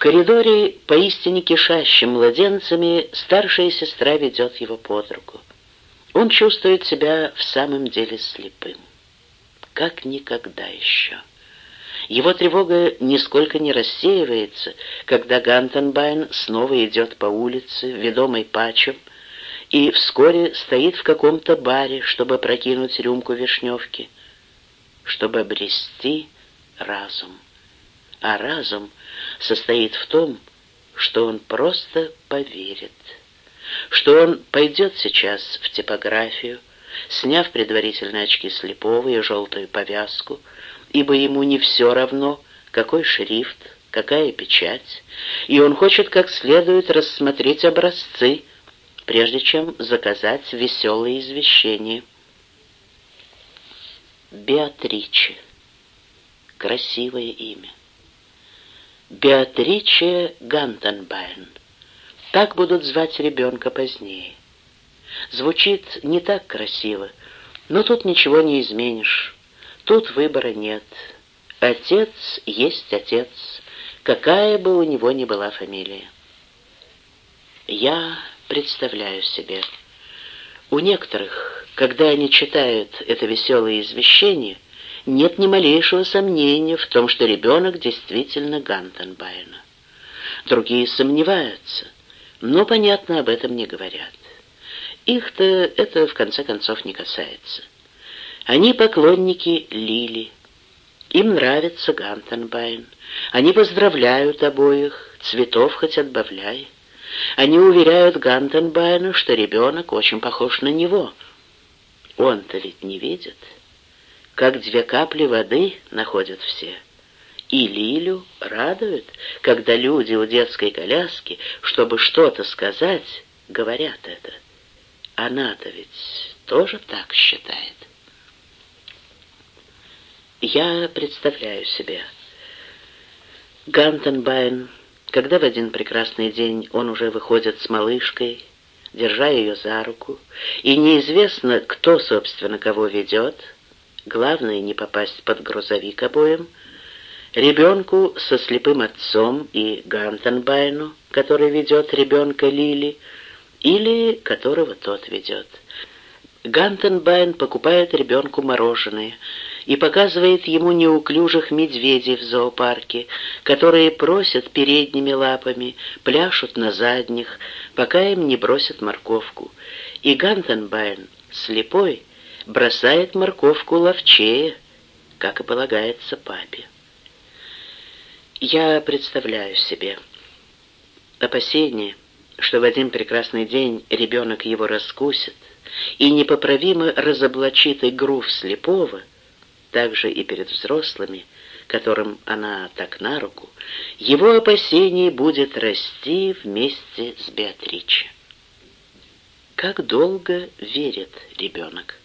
коридоре, поистине кишащим младенцами, старшая сестра ведет его под руку. Он чувствует себя в самом деле слепым. Как никогда еще. Его тревога нисколько не рассеивается, когда Гантенбайн снова идет по улице, ведомой пачем, и вскоре стоит в каком-то баре, чтобы прокинуть рюмку вишневки, чтобы обрести разум. А разум состоит в том, что он просто поверит, что он пойдет сейчас в типографию, сняв предварительно очки слепого и желтую повязку, ибо ему не все равно, какой шрифт, какая печать, и он хочет как следует рассмотреть образцы, прежде чем заказать веселые извещения. Беатриче. Красивое имя. Беатриче Гантенбайн. Так будут звать ребенка позднее. Звучит не так красиво, но тут ничего не изменишь. Тут выбора нет. Отец есть отец, какая бы у него ни была фамилия. Я представляю себе. У некоторых, когда они читают это веселое извещение, нет ни малейшего сомнения в том, что ребенок действительно Гантенбайна. Другие сомневаются, но, понятно, об этом не говорят. Их-то это, в конце концов, не касается. Они поклонники Лили. Им нравится Гантенбайн. Они поздравляют обоих, цветов хоть отбавляй. Они уверяют Гантенбайну, что ребенок очень похож на него. Он-то ведь не видит. Как две капли воды находят все. И Лилю радует, когда люди у детской коляски, чтобы что-то сказать, говорят это. Она-то ведь тоже так считает. Я представляю себе. Гантенбайн, когда в один прекрасный день он уже выходит с малышкой, держа ее за руку, и неизвестно, кто, собственно, кого ведет, главное не попасть под грузовик обоим, ребенку со слепым отцом и Гантенбайну, который ведет ребенка Лили, или которого тот ведет. Гантенбайн покупает ребенку мороженое и показывает ему неуклюжих медведей в зоопарке, которые просят передними лапами, пляшут на задних, пока им не бросят морковку. И Гантенбайн, слепой, бросает морковку ловчее, как и полагается папе. Я представляю себе опасение, что в один прекрасный день ребенок его раскусит, и непоправимо разоблачит игру в слепого, также и перед взрослыми, которым она так на руку, его опасение будет расти вместе с Беатриче. Как долго верит ребенок?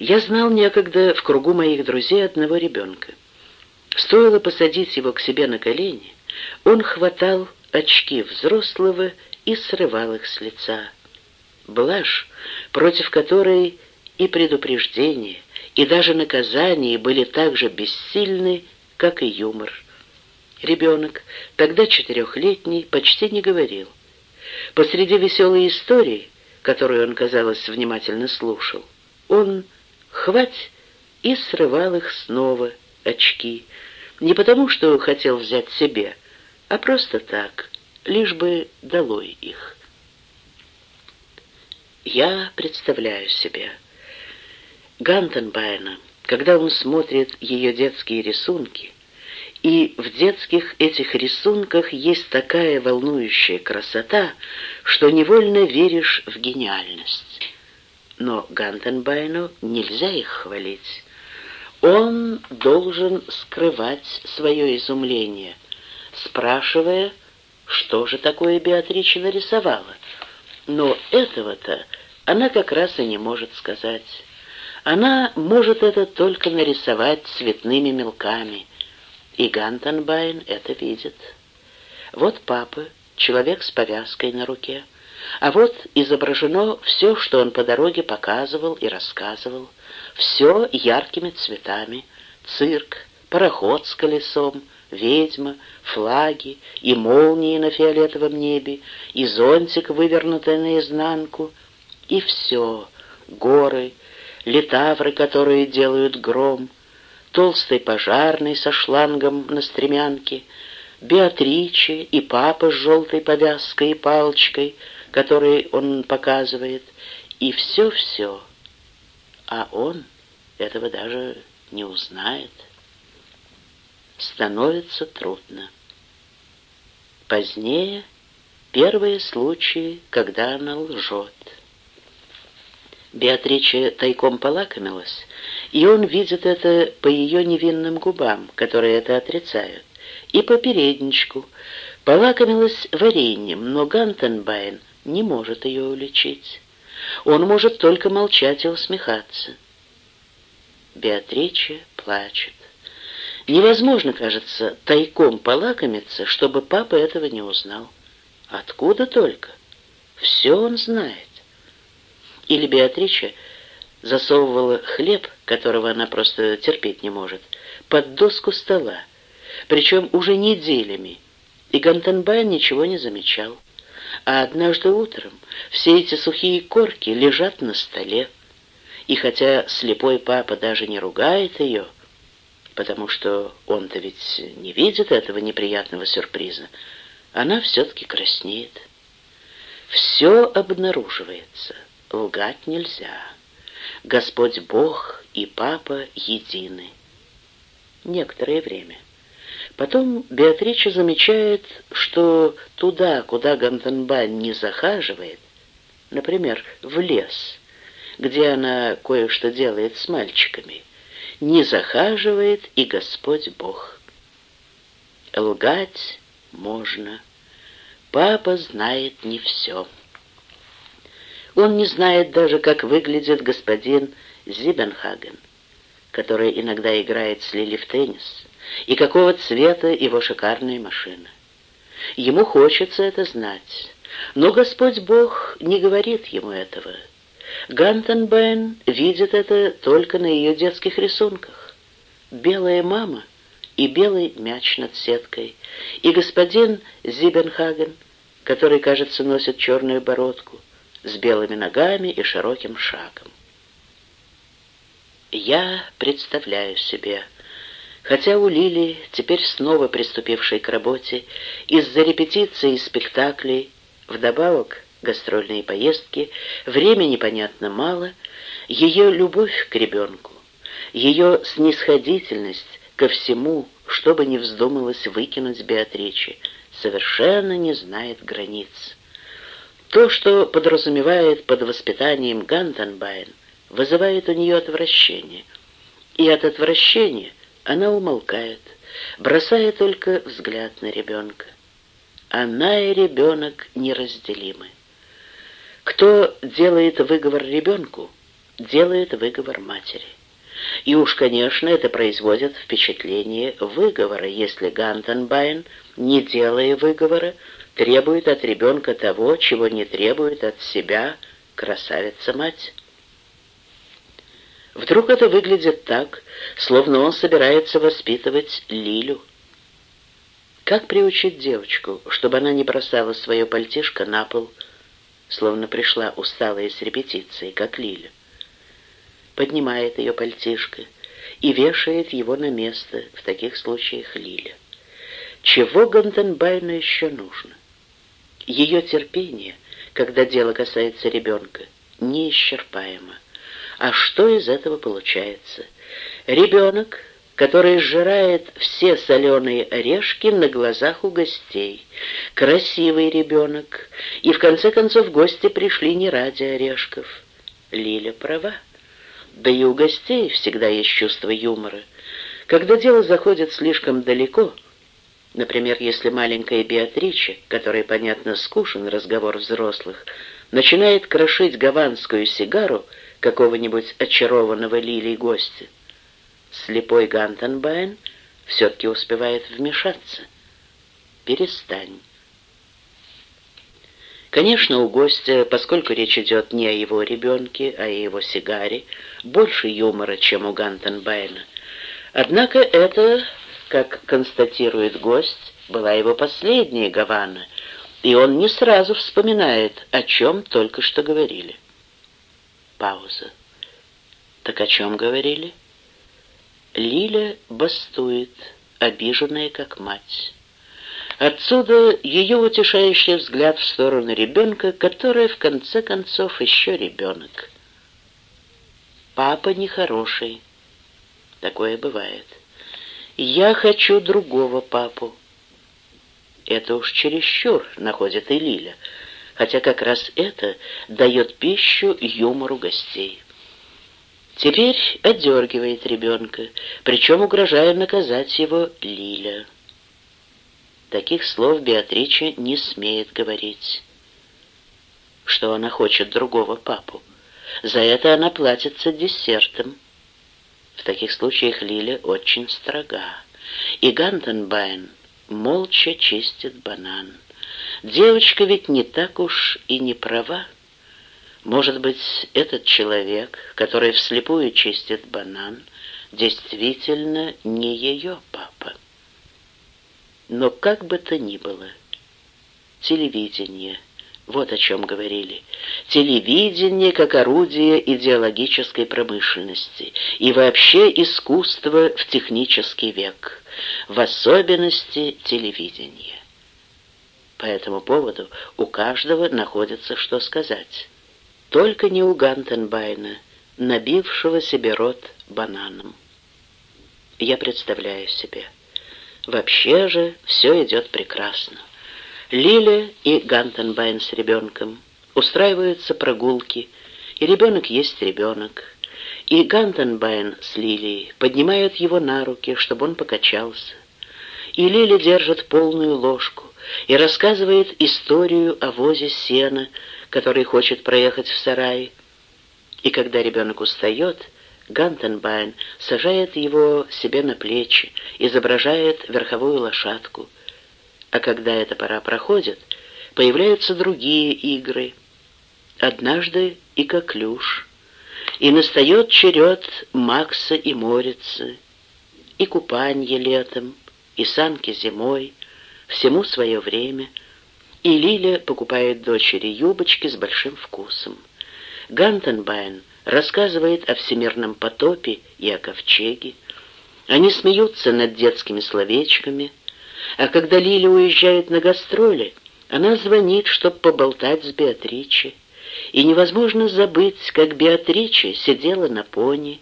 Я знал некогда в кругу моих друзей одного ребенка. Стоило посадить его к себе на колени, он хватал очки взрослого и срывал их с лица блажь, против которой и предупреждение, и даже наказание были так же бессильны, как и юмор. Ребенок, тогда четырехлетний, почти не говорил. Посреди веселой истории, которую он, казалось, внимательно слушал, он хвать и срывал их снова, очки, не потому, что хотел взять себе, а просто так, лишь бы долой их. Я представляю себе Гантенбайна, когда он смотрит ее детские рисунки, и в детских этих рисунках есть такая волнующая красота, что невольно веришь в гениальность. Но Гантенбайну нельзя их хвалить. Он должен скрывать свое изумление, спрашивая, что же такое Беатрича нарисовала. Но этого-то она как раз и не может сказать. Она может это только нарисовать цветными мелками. И Гантенбайн это видит. Вот папа, человек с повязкой на руке. А вот изображено все, что он по дороге показывал и рассказывал. Все яркими цветами. Цирк, пароход с колесом, ведьма, флаги и молнии на фиолетовом небе, и зонтик, вывернутый наизнанку, и все — горы, литавры, которые делают гром, толстый пожарный со шлангом на стремянке, Беатриче и папа с желтой повязкой и палочкой, который он показывает, и все-все. А он этого даже не узнает. Становится трудно. Позднее первые случаи, когда она лжет. Беатриче тайком полакомилась, и он видит это по ее невинным губам, которые это отрицают, и по передничку. Полакомилась вареньем, но Гантенбайн не может ее уличить. Он может только молчать и усмехаться. Беатриче плачет. Невозможно, кажется, тайком полакомиться, чтобы папа этого не узнал. Откуда только? Все он знает. Или Беатриче засовывала хлеб, которого она просто терпеть не может, под доску стола, причем уже неделями, и Гантенбайн ничего не замечал. А однажды утром все эти сухие корки лежат на столе, и хотя слепой папа даже не ругает ее, потому что он-то ведь не видит этого неприятного сюрприза, она все-таки краснеет. Все обнаруживается, лгать нельзя. Господь Бог и Папа едины. Некоторое время. Потом Беатрича замечает, что туда, куда Гантенбайн не захаживает, например, в лес, где она кое-что делает с мальчиками, не захаживает и Господь Бог. Лгать можно. Папа знает не все. Он не знает даже, как выглядит господин Зибенхаген, который иногда играет с Лили в теннис, и какого цвета его шикарная машина. Ему хочется это знать, но Господь Бог не говорит ему этого. Гантенбайн видит это только на ее детских рисунках. Белая мама и белый мяч над сеткой, и господин Зибенхаген, который, кажется, носит черную бородку, с белыми ногами и широким шагом. Я представляю себе, хотя у Лили, теперь снова приступившей к работе, из-за репетиций и спектаклей, вдобавок гастрольные поездки, времени, понятно, мало, ее любовь к ребенку, ее снисходительность ко всему, что бы ни вздумалось выкинуть Беатриче, совершенно не знает границ. То, что подразумевает под воспитанием Гантенбайн, вызывает у нее отвращение. И от отвращения она умолкает, бросая только взгляд на ребенка. Она и ребенок неразделимы. Кто делает выговор ребенку, делает выговор матери. И уж, конечно, это производит впечатление выговора, если Гантенбайн, не делая выговора, требует от ребенка того, чего не требует от себя красавица-мать. Вдруг это выглядит так, словно он собирается воспитывать Лилю. Как приучить девочку, чтобы она не бросала свое пальтишко на пол, словно пришла усталая с репетиции, как Лиля? Поднимает ее пальтишко и вешает его на место, в таких случаях Лиля. Чего Ганденбайну еще нужно? Ее терпение, когда дело касается ребенка, неисчерпаемо. А что из этого получается? Ребенок, который сжирает все соленые орешки на глазах у гостей. Красивый ребенок. И в конце концов гости пришли не ради орешков. Лиля права. Да и у гостей всегда есть чувство юмора. Когда дело заходит слишком далеко — Например, если маленькая Беатриче, которой, понятно, скучен разговор взрослых, начинает крошить гаванскую сигару какого-нибудь очарованного Лилей гостя, слепой Гантенбайн все-таки успевает вмешаться. «Перестань». Конечно, у гостя, поскольку речь идет не о его ребенке, а о его сигаре, больше юмора, чем у Гантенбайна. Однако это как констатирует гость, была его последняя Гавана, и он не сразу вспоминает, о чем только что говорили. Пауза. Так о чем говорили? Лиля бастует, обиженная как мать. Отсюда ее утешающий взгляд в сторону ребенка, который, в конце концов, еще ребенок. Папа нехороший. Такое бывает. Я хочу другого папу. Это уж чересчур, находит и Лиля, хотя как раз это дает пищу юмору гостей. Теперь отдергивает ребенка, причем угрожая наказать его Лиля. Таких слов Беатрича не смеет говорить. Что она хочет другого папу. За это она платится десертом. В таких случаях Лиля очень строга. И Гантенбайн молча чистит банан. Девочка ведь не так уж и не права. Может быть, этот человек, который вслепую чистит банан, действительно не ее папа. Но как бы то ни было, телевидение, вот о чем говорили. Телевидение как орудие идеологической промышленности и вообще искусство в технический век, в особенности телевидение. По этому поводу у каждого находится что сказать. Только не у Гантенбайна, набившего себе рот бананом. Я представляю себе – Вообще же все идет прекрасно. Лиля и Гантенбайн с ребенком устраивают прогулки, и ребенок есть ребенок. И Гантенбайн с Лилей поднимают его на руки, чтобы он покачался. И Лиля держит полную ложку и рассказывает историю о возе сена, который хочет проехать в сарай. И когда ребенок устает, Гантенбайн сажает его себе на плечи, изображает верховую лошадку. А когда эта пора проходит, появляются другие игры. Однажды и коклюш. И настает черед Макса и Морицы, и купанье летом, и санки зимой, всему свое время. И Лиля покупает дочери юбочки с большим вкусом. Гантенбайн рассказывает о всемирном потопе и о ковчеге. Они смеются над детскими словечками, а когда Лили уезжает на гастроли, она звонит, чтобы поболтать с Беатриче, и невозможно забыть, как Беатриче сидела на пони,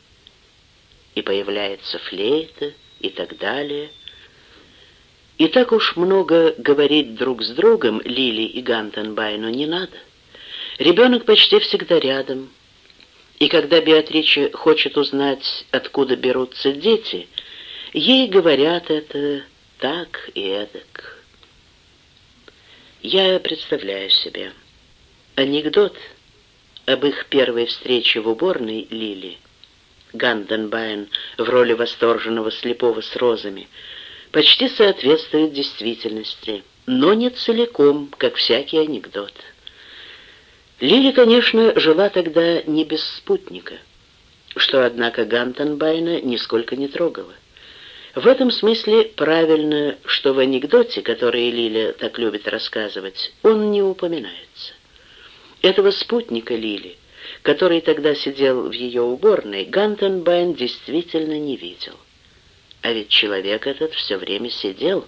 и появляется флейта и так далее. И так уж много говорить друг с другом Лили и Гантенбайну не надо. Ребенок почти всегда рядом, и когда Беатриче хочет узнать, откуда берутся дети, ей говорят это так и эдак. Я представляю себе анекдот об их первой встрече в уборной Лили. Ганденбайн в роли восторженного слепого с розами почти соответствует действительности, но не целиком, как всякий анекдот. Лили, конечно, жила тогда не без спутника, что, однако, Гантенбайна нисколько не трогало. В этом смысле правильно, что в анекдоте, который Лиля так любит рассказывать, он не упоминается. Этого спутника Лили, который тогда сидел в ее уборной, Гантенбайн действительно не видел. А ведь человек этот все время сидел,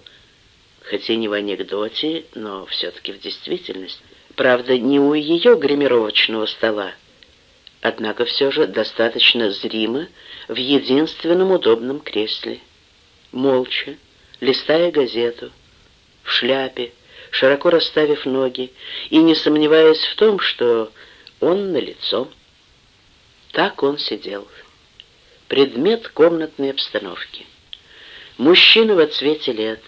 хоть и не в анекдоте, но все-таки в действительности. Правда, не у ее гримировочного стола, однако все же достаточно зримо в единственном удобном кресле. Молча, листая газету, в шляпе, широко расставив ноги и не сомневаясь в том, что он на лицо. Так он сидел. Предмет комнатной обстановки. Мужчина в цвете лет,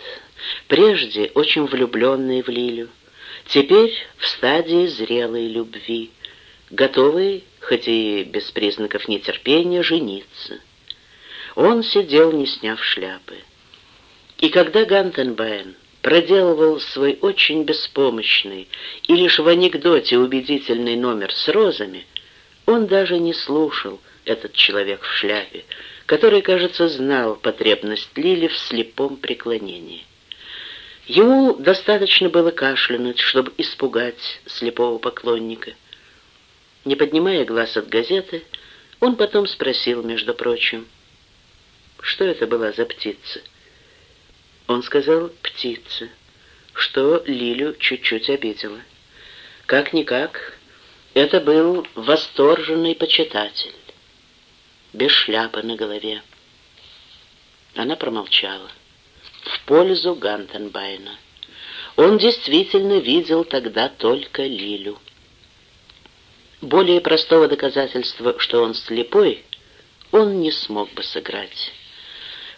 прежде очень влюбленный в Лилю, Теперь в стадии зрелой любви, готовый, хоть и без признаков нетерпения, жениться. Он сидел, не сняв шляпы. И когда Гантенбайн проделывал свой очень беспомощный и лишь в анекдоте убедительный номер с розами, он даже не слушал этот человек в шляпе, который, кажется, знал потребность Лили в слепом преклонении. Ему достаточно было кашлянуть, чтобы испугать слепого поклонника. Не поднимая глаз от газеты, он потом спросил, между прочим, что это была за птица. Он сказал «птица», что Лилю чуть-чуть обидела. Как-никак, это был восторженный почитатель, без шляпы на голове. Она промолчала. В пользу Гантенбайна. Он действительно видел тогда только Лилю. Более простого доказательства, что он слепой, он не смог бы сыграть.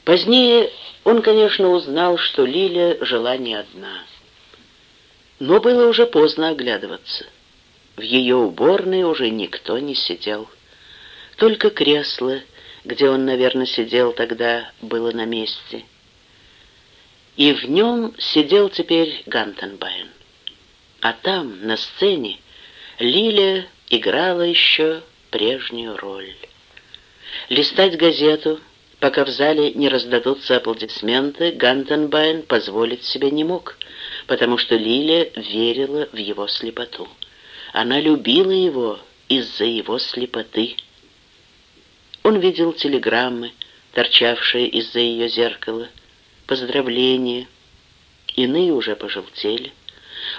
Позднее он, конечно, узнал, что Лиля жила не одна. Но было уже поздно оглядываться. В ее уборной уже никто не сидел. Только кресло, где он, наверное, сидел тогда, было на месте. И в нем сидел теперь Гантенбайн. А там, на сцене, Лиля играла еще прежнюю роль. Листать газету, пока в зале не раздадутся аплодисменты, Гантенбайн позволить себе не мог, потому что Лиля верила в его слепоту. Она любила его из-за его слепоты. Он видел телеграммы, торчавшие из-за ее зеркала, поздравления, иные уже пожелтели.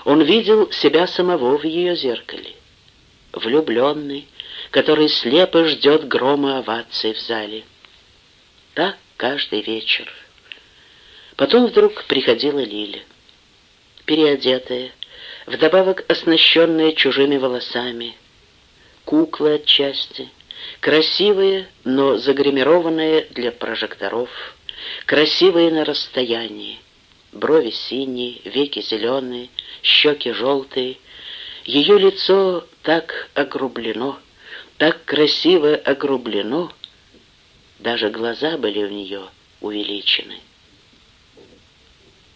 Он видел себя самого в ее зеркале влюбленный, который слепо ждет грома оваций в зале. Так каждый вечер. Потом вдруг приходила Лиля, переодетая, вдобавок оснащенная чужими волосами, куклы отчасти, красивые, но загримированные для прожекторов, красивые на расстоянии, брови синие, веки зеленые, щеки желтые, ее лицо так огрублено, так красиво огрублено, даже глаза были у нее увеличены.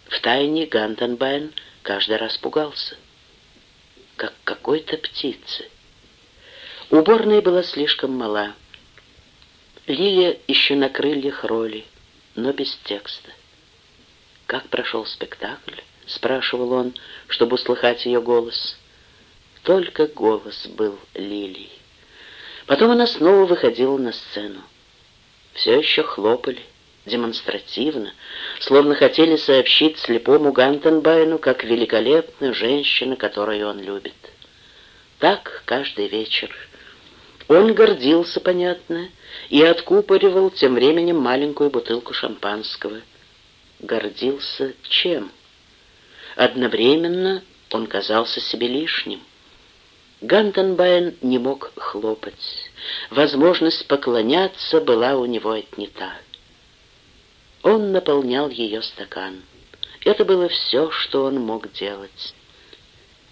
Втайне Гантенбайн каждый раз пугался, как какой-то птицы. Уборная была слишком мала. Лилия еще на крыльях роли, но без текста. «Как прошел спектакль?» — спрашивал он, чтобы услыхать ее голос. Только голос был Лилии. Потом она снова выходила на сцену. Все еще хлопали, демонстративно, словно хотели сообщить слепому Гантенбайну, как великолепна женщина, которую он любит. Так каждый вечер. Он гордился, понятно, и откупоривал тем временем маленькую бутылку шампанского. Гордился чем? Одновременно он казался себе лишним. Гантенбайн не мог хлопать. Возможность поклоняться была у него отнята. Он наполнял ее стакан. Это было все, что он мог делать.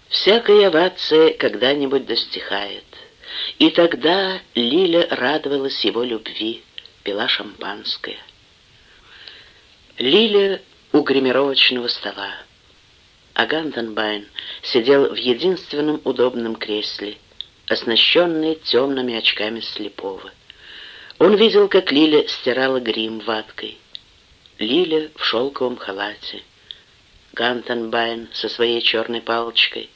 Всякая овация когда-нибудь достигает. И тогда Лиля радовалась его любви, пила шампанское. Лиля у гримировочного стола а Гантенбайн сидел в единственном удобном кресле, оснащенный темными очками слепого. Он видел, как Лиля стирала грим ваткой. Лиля в шелковом халате. Гантенбайн со своей черной палочкой.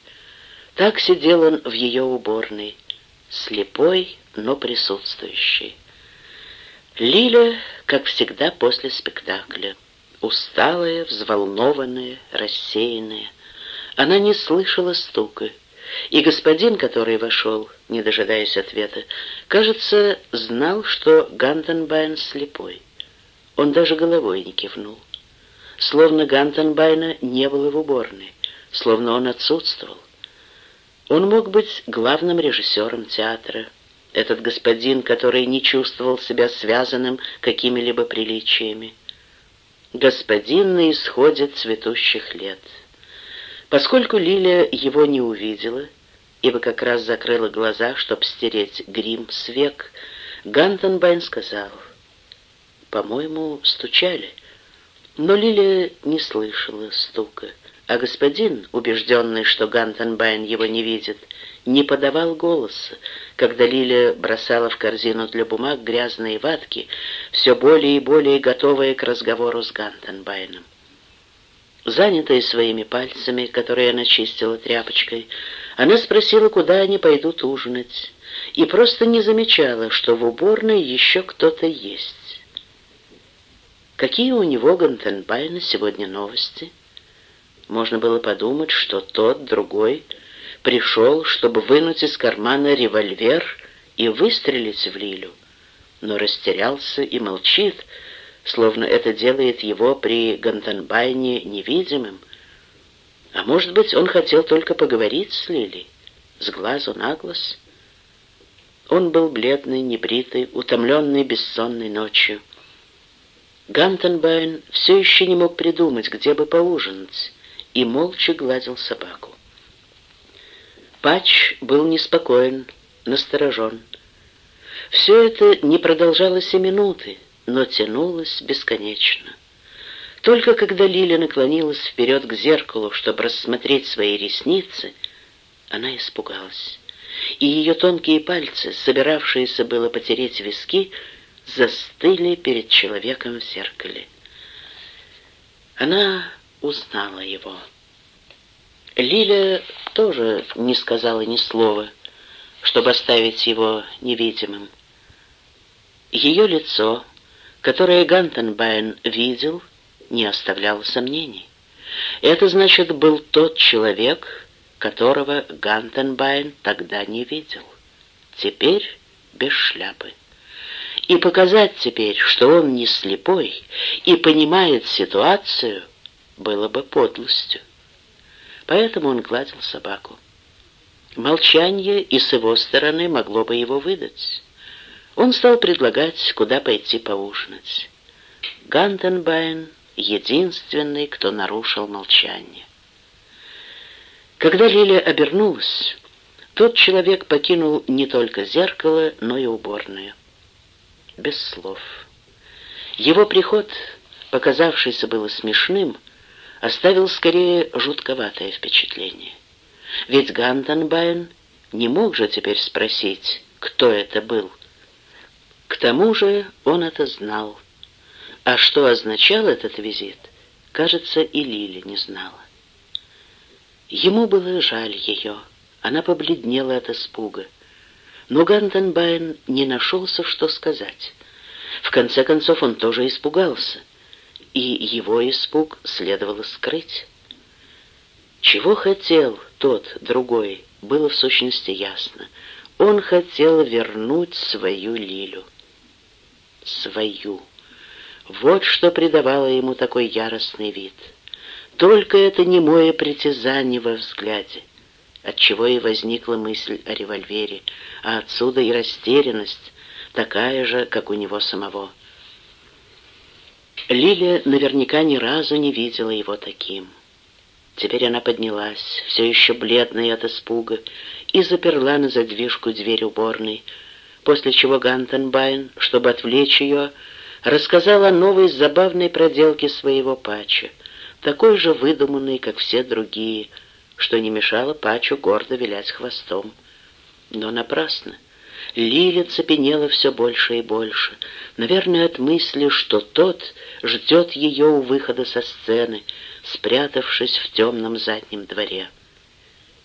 Так сидел он в ее уборной, слепой, но присутствующий. Лиля, как всегда после спектакля, усталая, взволнованная, рассеянная. Она не слышала стука, и господин, который вошел, не дожидаясь ответа, кажется, знал, что Гантенбайн слепой. Он даже головой не кивнул. Словно Гантенбайна не было в уборной, словно он отсутствовал. Он мог быть главным режиссером театра, этот господин, который не чувствовал себя связанным какими-либо приличиями. Господин на исходе цветущих лет — Поскольку Лиля его не увидела, ибо как раз закрыла глаза, чтобы стереть грим с век, Гантенбайн сказал, «По-моему, стучали». Но Лиля не слышала стука, а господин, убежденный, что Гантенбайн его не видит, не подавал голоса, когда Лиля бросала в корзину для бумаг грязные ватки, все более и более готовые к разговору с Гантенбайном. Занятая своими пальцами, которые она чистила тряпочкой, она спросила, куда они пойдут ужинать, и просто не замечала, что в уборной еще кто-то есть. Какие у него Гантенбайна сегодня новости? Можно было подумать, что тот, другой, пришел, чтобы вынуть из кармана револьвер и выстрелить в Лилю, но растерялся и молчит, словно это делает его при Гантенбайне невидимым. А может быть, он хотел только поговорить с Лилей, с глазу на глаз? Он был бледный, небритый, утомленный бессонной ночью. Гантенбайн все еще не мог придумать, где бы поужинать, и молча гладил собаку. Пач был неспокоен, насторожен. Все это не продолжалось и минуты, но тянулось бесконечно. Только когда Лиля наклонилась вперед к зеркалу, чтобы рассмотреть свои ресницы, она испугалась, и ее тонкие пальцы, собиравшиеся было потереть виски, застыли перед человеком в зеркале. Она узнала его. Лиля тоже не сказала ни слова, чтобы оставить его невидимым. Ее лицо, которое Гантенбайн видел, не оставляло сомнений. Это значит, был тот человек, которого Гантенбайн тогда не видел. Теперь без шляпы. И показать теперь, что он не слепой и понимает ситуацию, было бы подлостью. Поэтому он гладил собаку. Молчание и с его стороны могло бы его выдать. Он стал предлагать, куда пойти поужинать. Гантенбайн — единственный, кто нарушил молчание. Когда Лилия обернулась, тот человек покинул не только зеркало, но и уборную. Без слов. Его приход, показавшийся было смешным, оставил скорее жутковатое впечатление. Ведь Гантенбайн не мог же теперь спросить, кто это был. К тому же он это знал. А что означал этот визит, кажется, и Лили не знала. Ему было жаль ее. Она побледнела от испуга. Но Гантенбайн не нашелся, что сказать. В конце концов, он тоже испугался — и его испуг следовало скрыть. Чего хотел тот, другой, было в сущности ясно. Он хотел вернуть свою Лилю. Свою. Вот что придавало ему такой яростный вид. Только это немое притязание во взгляде, отчего и возникла мысль о револьвере, а отсюда и растерянность, такая же, как у него самого. Лилия наверняка ни разу не видела его таким. Теперь она поднялась, все еще бледная от испуга, и заперла на задвижку дверь уборной, после чего Гантенбайн, чтобы отвлечь ее, рассказал о новой забавной проделке своего пача, такой же выдуманной, как все другие, что не мешало пачу гордо вилять хвостом. Но напрасно. Лиля цепенела все больше и больше, наверное, от мысли, что тот ждет ее у выхода со сцены, спрятавшись в темном заднем дворе.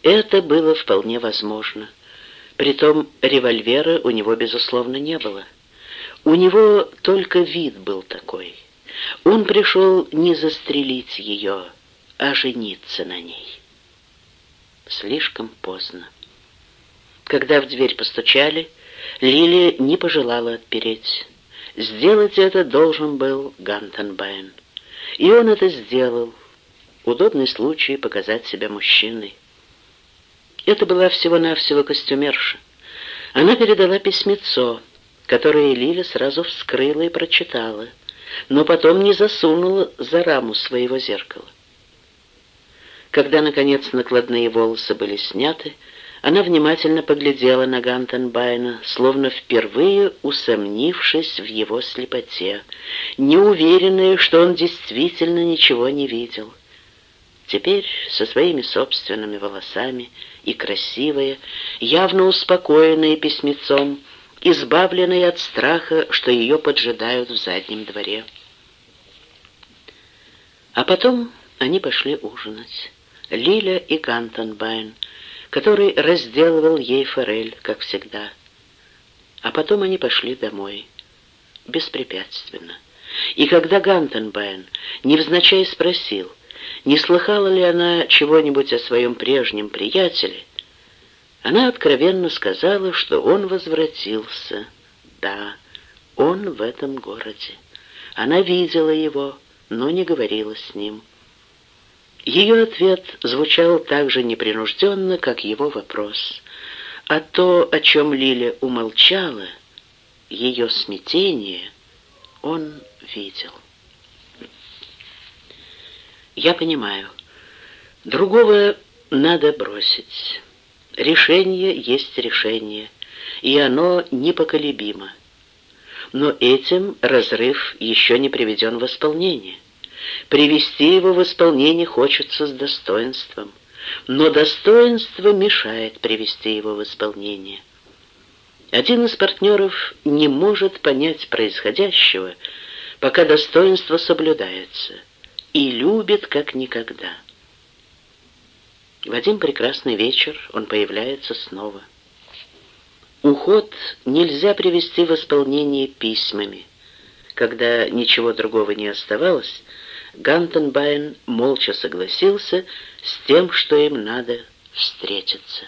Это было вполне возможно. Притом револьвера у него, безусловно, не было. У него только вид был такой. Он пришел не застрелить ее, а жениться на ней. Слишком поздно. Когда в дверь постучали, Лили не пожелала отпереть. Сделать это должен был Гантенбайн. И он это сделал. Удобный случай показать себя мужчиной. Это была всего-навсего костюмерша. Она передала письмецо, которое Лиля сразу вскрыла и прочитала, но потом не засунула за раму своего зеркала. Когда, наконец, накладные волосы были сняты, она внимательно поглядела на Гантенбайна, словно впервые усомнившись в его слепоте, неуверенная, что он действительно ничего не видел. Теперь со своими собственными волосами и красивая, явно успокоенная письмецом, избавленная от страха, что ее поджидают в заднем дворе. А потом они пошли ужинать. Лиля и Гантенбайн, который разделывал ей форель, как всегда. А потом они пошли домой. Беспрепятственно. И когда Гантенбайн невзначай спросил, не слыхала ли она чего-нибудь о своем прежнем приятеле, она откровенно сказала, что он возвратился. Да, он в этом городе. Она видела его, но не говорила с ним. Ее ответ звучал так же непринужденно, как его вопрос. А то, о чем Лиля умолчала, ее смятение, он видел. Я понимаю. Другого надо бросить. Решение есть решение, и оно непоколебимо. Но этим разрыв еще не приведен в исполнение. Привести его в исполнение хочется с достоинством, но достоинство мешает привести его в исполнение. Один из партнеров не может понять происходящего, пока достоинство соблюдается – и любит как никогда. В один прекрасный вечер он появляется снова. Уход нельзя привести в исполнение письмами. Когда ничего другого не оставалось, Гантенбайн молча согласился с тем, что им надо встретиться.